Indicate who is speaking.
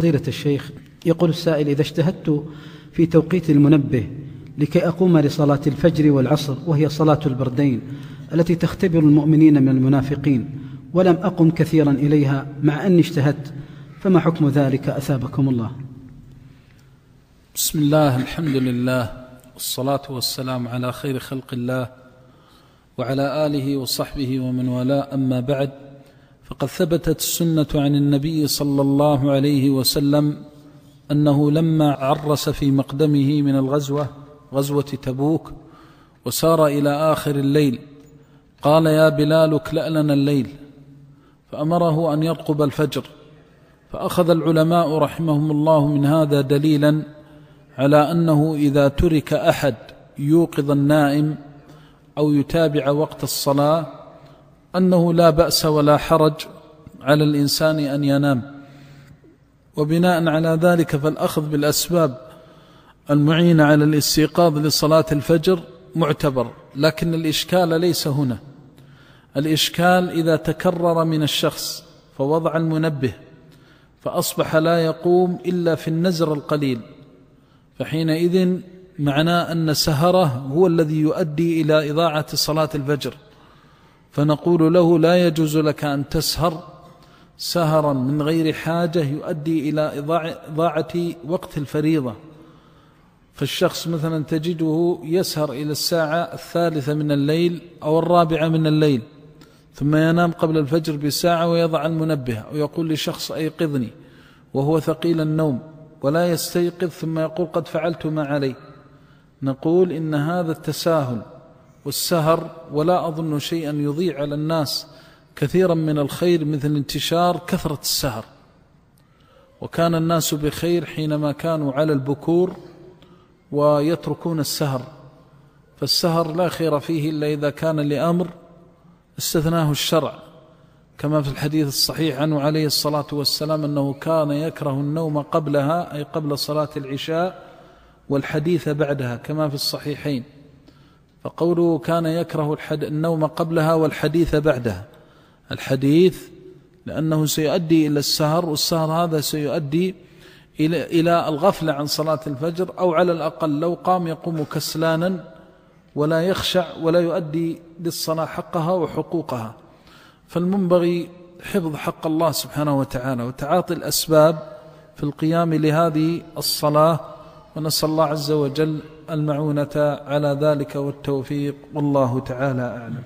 Speaker 1: فضيلة الشيخ يقول السائل إذا اجتهدت في توقيت المنبه لكي أقوم لصلاة الفجر والعصر وهي صلاة البردين التي تختبر المؤمنين من المنافقين ولم أقم كثيرا إليها مع أني اجتهدت فما حكم ذلك؟ أثابكم الله.
Speaker 2: بسم الله الحمد لله والصلاة والسلام على خير خلق الله وعلى آله وصحبه ومن والاه. أما بعد فقد ثبتت السنة عن النبي صلى الله عليه وسلم أنه لما عرس في مقدمه من الغزوة غزوة تبوك وسار إلى آخر الليل قال يا بلال اكلأ لنا الليل. فأمره أن يرقب الفجر فأخذ العلماء رحمهم الله من هذا دليلا على أنه إذا ترك أحد يوقظ النائم أو يتابع وقت الصلاة أنه لا بأس ولا حرج على الإنسان أن ينام. وبناء على ذلك فالأخذ بالأسباب المعينة على الاستيقاظ لصلاة الفجر معتبر لكن الإشكال ليس هنا. الإشكال إذا تكرر من الشخص فوضع المنبه فأصبح لا يقوم إلا في النزر القليل. فحينئذ معناه أن سهره هو الذي يؤدي إلى إضاعة صلاة الفجر. فنقول له لا يجوز لك أن تسهر سهرا من غير حاجة يؤدي إلى إضاعة وقت الفريضة. فالشخص مثلا تجده يسهر إلى الساعة الثالثة من الليل أو الرابعة من الليل ثم ينام قبل الفجر بساعة ويضع المنبه ويقول لشخص أيقظني وهو ثقيل النوم ولا يستيقظ ثم يقول قد فعلت ما علي. نقول إن هذا التساهل والسهر ولا أظن شيئا يضيع على الناس كثيرا من الخير مثل انتشار كثرة السهر. وكان الناس بخير حينما كانوا على البكور ويتركون السهر فالسهر لا خير فيه إلا إذا كان لأمر استثناه الشرع كما في الحديث الصحيح عنه عليه الصلاة والسلام أنه كان يكره النوم قبلها أي قبل صلاة العشاء والحديث بعدها كما في الصحيحين. فقوله كان يكره النوم قبلها والحديث بعدها. الحديث لأنه سيؤدي إلى السهر والسهر هذا سيؤدي إلى إلى الغفلة عن صلاة الفجر أو على الأقل لو قام يقوم كسلانا ولا يخشع ولا يؤدي للصلاة حقها وحقوقها. فالمنبغي حفظ حق الله سبحانه وتعالى وتعاطي الأسباب في القيام لهذه الصلاة ونسأل الله عز وجل المعونة على ذلك والتوفيق. والله تعالى أعلم.